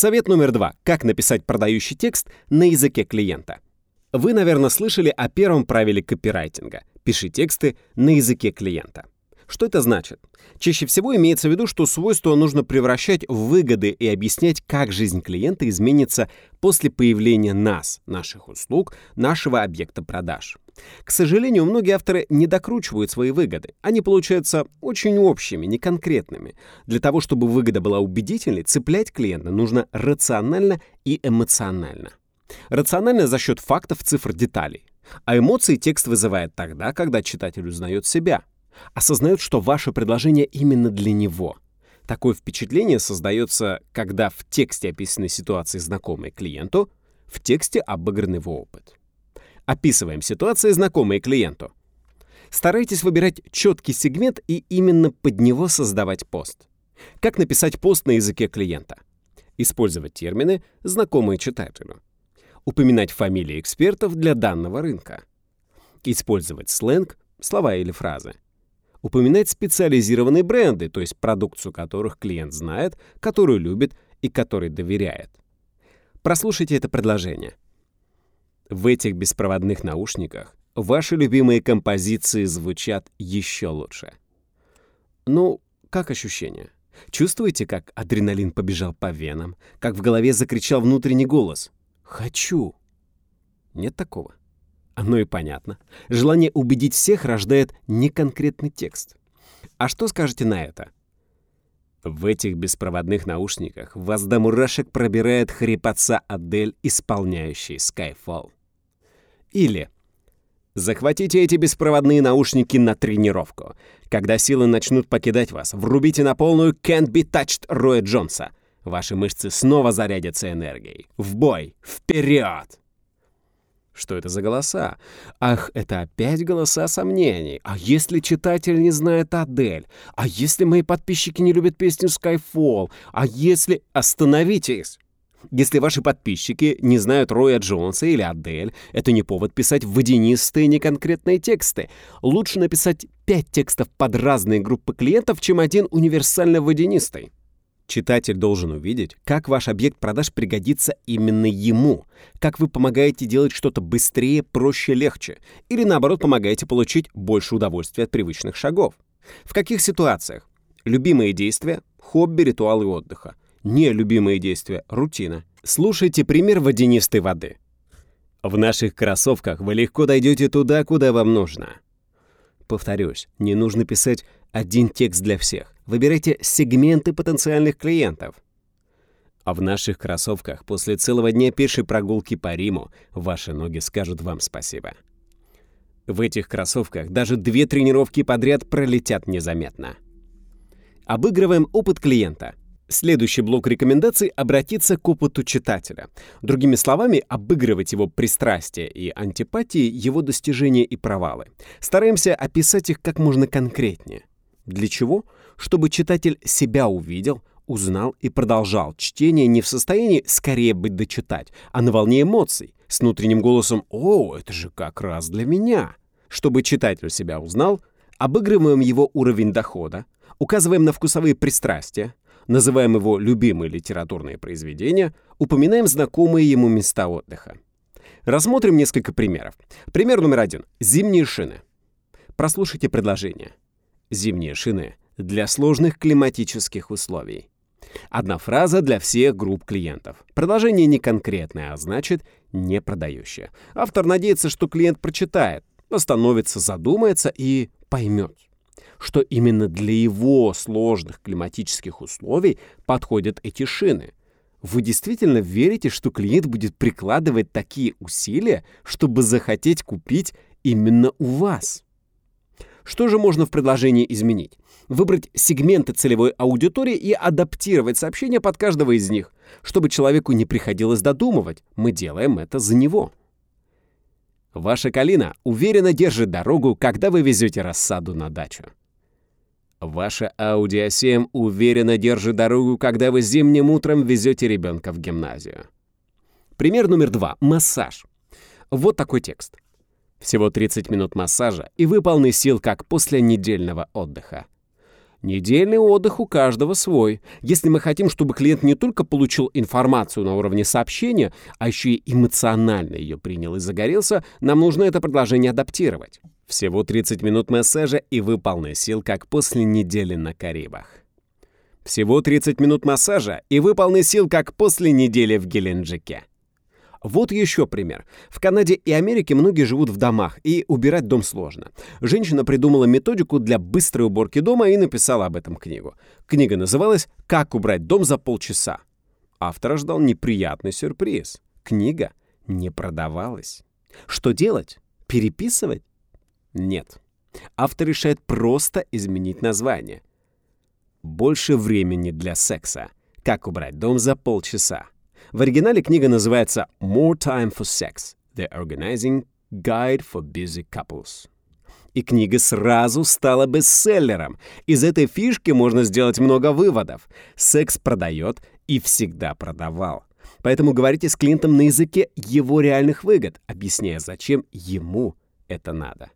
Совет номер два. Как написать продающий текст на языке клиента. Вы, наверное, слышали о первом правиле копирайтинга. Пиши тексты на языке клиента. Что это значит? Чаще всего имеется в виду, что свойства нужно превращать в выгоды и объяснять, как жизнь клиента изменится после появления нас, наших услуг, нашего объекта продаж. К сожалению, многие авторы не докручивают свои выгоды. Они получаются очень общими, неконкретными. Для того, чтобы выгода была убедительной, цеплять клиента нужно рационально и эмоционально. Рационально за счет фактов, цифр, деталей. А эмоции текст вызывает тогда, когда читатель узнает себя, осознает, что ваше предложение именно для него. Такое впечатление создается, когда в тексте описаны ситуации, знакомые клиенту, в тексте обыгран его опыт. Описываем ситуации, знакомые клиенту. Старайтесь выбирать четкий сегмент и именно под него создавать пост. Как написать пост на языке клиента? Использовать термины, знакомые читателю. Упоминать фамилии экспертов для данного рынка. Использовать сленг, слова или фразы упоминать специализированные бренды, то есть продукцию которых клиент знает, которую любит и которой доверяет. Прослушайте это предложение. В этих беспроводных наушниках ваши любимые композиции звучат еще лучше. Ну, как ощущение? Чувствуете, как адреналин побежал по венам, как в голове закричал внутренний голос «Хочу». Нет такого? Оно и понятно. Желание убедить всех рождает неконкретный текст. А что скажете на это? В этих беспроводных наушниках вас до мурашек пробирает хрипотца Адель, исполняющий Skyfall. Или Захватите эти беспроводные наушники на тренировку. Когда силы начнут покидать вас, врубите на полную «Can't be touched» Роя Джонса. Ваши мышцы снова зарядятся энергией. В бой! Вперед! Что это за голоса? Ах, это опять голоса сомнений. А если читатель не знает Адель? А если мои подписчики не любят песню Skyfall? А если... Остановитесь! Если ваши подписчики не знают Роя Джонса или Адель, это не повод писать водянистые неконкретные тексты. Лучше написать пять текстов под разные группы клиентов, чем один универсально водянистый. Читатель должен увидеть, как ваш объект продаж пригодится именно ему, как вы помогаете делать что-то быстрее, проще, легче, или наоборот помогаете получить больше удовольствия от привычных шагов. В каких ситуациях? Любимые действия, хобби, ритуалы отдыха. Нелюбимые действия, рутина. Слушайте пример водянистой воды. В наших кроссовках вы легко дойдете туда, куда вам нужно. Повторюсь, не нужно писать один текст для всех. Выбирайте сегменты потенциальных клиентов. А в наших кроссовках после целого дня пешей прогулки по Риму ваши ноги скажут вам спасибо. В этих кроссовках даже две тренировки подряд пролетят незаметно. Обыгрываем опыт клиента. Следующий блок рекомендаций — обратиться к опыту читателя. Другими словами, обыгрывать его пристрастия и антипатии, его достижения и провалы. Стараемся описать их как можно конкретнее. Для чего? Чтобы читатель себя увидел, узнал и продолжал чтение не в состоянии скорее быть дочитать, а на волне эмоций, с внутренним голосом «О, это же как раз для меня!». Чтобы читатель себя узнал, обыгрываем его уровень дохода, указываем на вкусовые пристрастия, называем его любимые литературные произведения, упоминаем знакомые ему места отдыха. Рассмотрим несколько примеров. Пример номер один. Зимние шины. Прослушайте предложение. Зимние шины для сложных климатических условий. Одна фраза для всех групп клиентов. Продолжение не конкретное, а значит, не продающее. Автор надеется, что клиент прочитает, остановится, задумается и поймет, что именно для его сложных климатических условий подходят эти шины. Вы действительно верите, что клиент будет прикладывать такие усилия, чтобы захотеть купить именно у вас? Что же можно в предложении изменить? Выбрать сегменты целевой аудитории и адаптировать сообщения под каждого из них, чтобы человеку не приходилось додумывать. Мы делаем это за него. Ваша калина уверенно держит дорогу, когда вы везете рассаду на дачу. Ваша Audi A7 уверенно держит дорогу, когда вы зимним утром везете ребенка в гимназию. Пример номер два. Массаж. Вот такой текст. Всего 30 минут массажа, и вы полны сил, как после недельного отдыха. Недельный отдых у каждого свой. Если мы хотим, чтобы клиент не только получил информацию на уровне сообщения, а еще и эмоционально ее принял и загорелся, нам нужно это предложение адаптировать. Всего 30 минут массажа, и вы полны сил, как после недели на Карибах. Всего 30 минут массажа, и вы сил, как после недели в Геленджике. Вот еще пример. В Канаде и Америке многие живут в домах, и убирать дом сложно. Женщина придумала методику для быстрой уборки дома и написала об этом книгу. Книга называлась «Как убрать дом за полчаса». Автора ждал неприятный сюрприз. Книга не продавалась. Что делать? Переписывать? Нет. Автор решает просто изменить название. Больше времени для секса. Как убрать дом за полчаса. В оригинале книга называется «More Time for Sex – The Organizing Guide for Busy Couples». И книга сразу стала бестселлером. Из этой фишки можно сделать много выводов. Секс продает и всегда продавал. Поэтому говорите с клиентом на языке его реальных выгод, объясняя, зачем ему это надо.